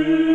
you.